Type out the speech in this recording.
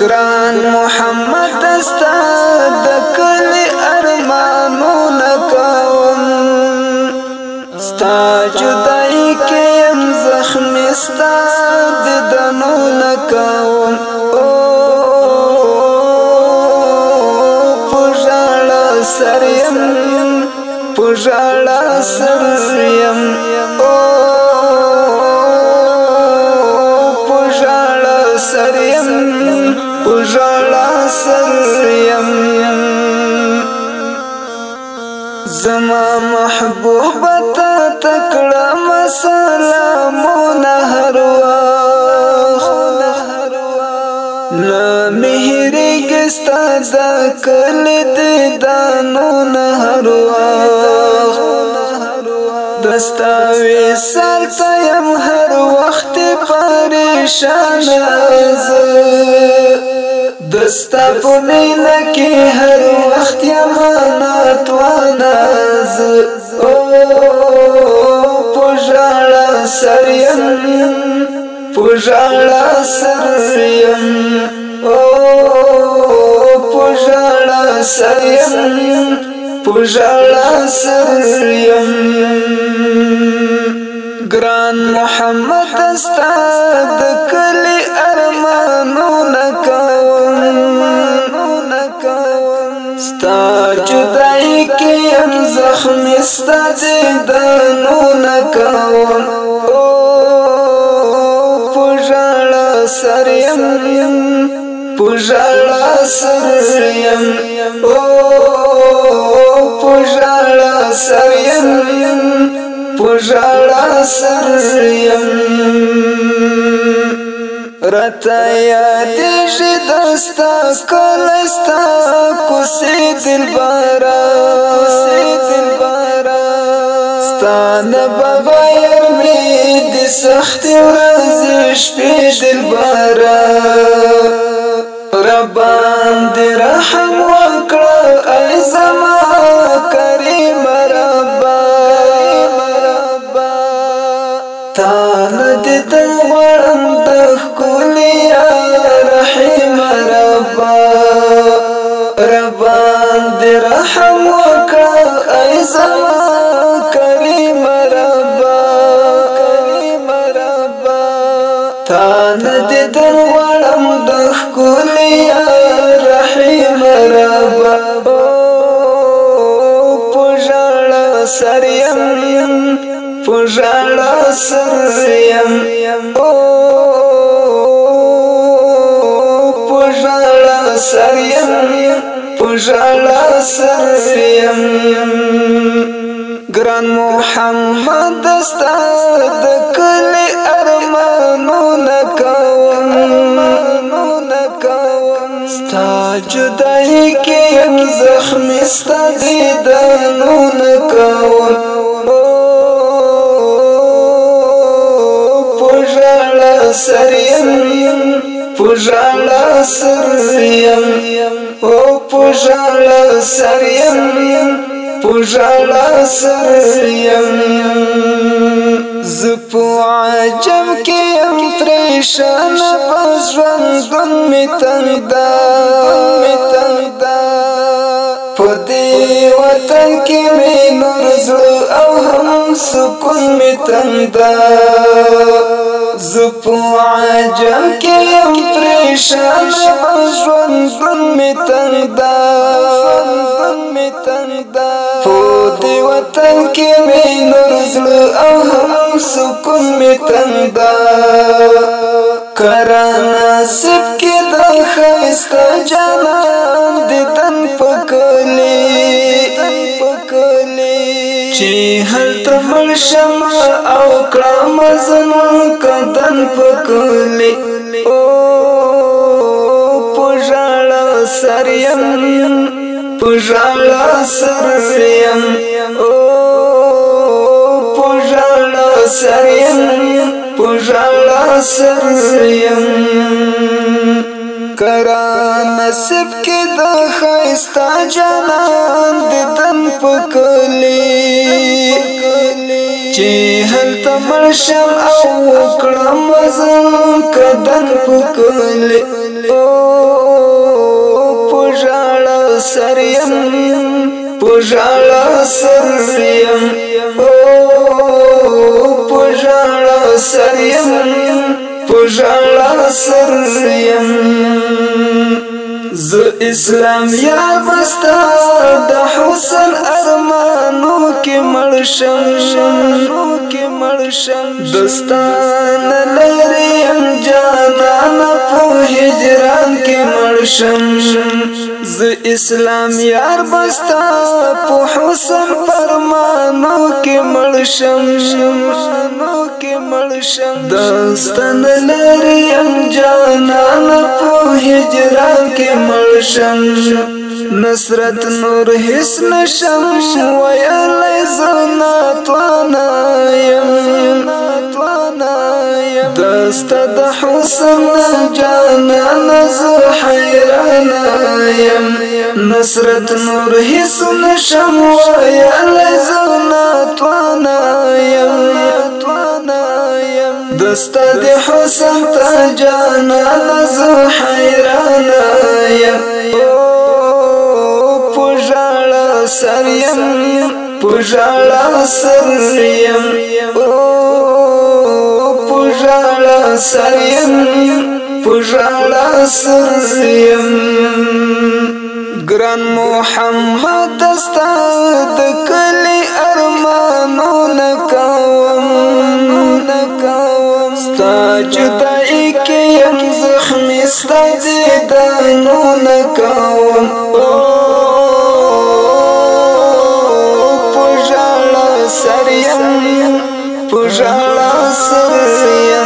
ګران محمد استا د کلی ارمانونه کوم ستا جدای کې يم زخم ستا د دنونه کوم او پوجاړه سر يم پوجاړه سر يم او پوجاړه سر يم پژړا سر يم زما محبوبه ته تکړه مسلمونه هر وخت نه مهرګ ستا ځکل دې دانونه هر وخت دستاوي سر ته يم هر وخت پریشان زه دستا پونی لکی هر وخت یا مانا توانا ز او پوژالا سریم پوژالا سریم او پوژالا سریم پوژالا سریم گران محمد استا د کلی ارمانونه وخ نستا دیدنو نکون پجاڑا سریم پجاڑا سریم پجاڑا سریم پجاڑا سریم رتا یاد شي دستا کلستا کوسي دلبارا کوسي دلبارا ستان بغیر می د سخت ورځ شپې دلبارا ربان دې رحم وکړه ای زما کریم ربا کریم ربا تا نه کلی رحیم ربا ربان دی رحم وکا ایزم کریم ربا کریم ربا تان دی دروالم دخ کلی رحیم ربا پجال سریم پجال سریم سریم پژړا سریم ګران محمد ستا د کلی ارمانونه کوم ستا جدای کې زخم ستا دیدانونه کوم پژړا سریم پوژالا سریم او پوژالا سریم پوژالا سریم زپو عجب کې ام پریشان پس ژوند ګن می تندا می تندا پدې وطن کې مې نور زړه او هم سکون می تندا زپو عجب کیم پریشان ژوند ژوند می تندا ژوند می تندا په دی وطن کې مې نور زړه او هم سکون می تندا کرانا سب کې د خسته جانان دیدن پکلی چې هل ترمل شمع او کړم زنو کدن پکلې او پژړ سریم پژړ سریم او پژړ سریم پژړ سریم کرا نصیب کې د خیستا جانان د دن پکلی چې هل تمرشم او کړم زم کدن پکلی او پوجاړه سریم پوجاړه سریم او پوجاړه سریم پوجاړه سریم ز اسلام یا بستا د حسن ارمانو کې مرشم کې مرشم دستان لری ام جانان په هجران کې مرشم ز اسلام یار بستا په حسن فرمانو کې مرشم کې مړشم داستان لري ام جانا په هجران کې مړشم نصرت نور هیڅ نشم ویلای زنا توانا یم دست د حسن جانا نز حیران یم نصرت نور هیڅ نشم ویلای زنا توانا یم ستا د حسن ته جانا ز حیران یم پوجاړه سر یم پوجاړه سر یم پوجاړه سر یم پوجاړه سر یم ګران محمد استاد کلی ستا دیدانونه کوم په ژړا سر یم په ژړا سر یم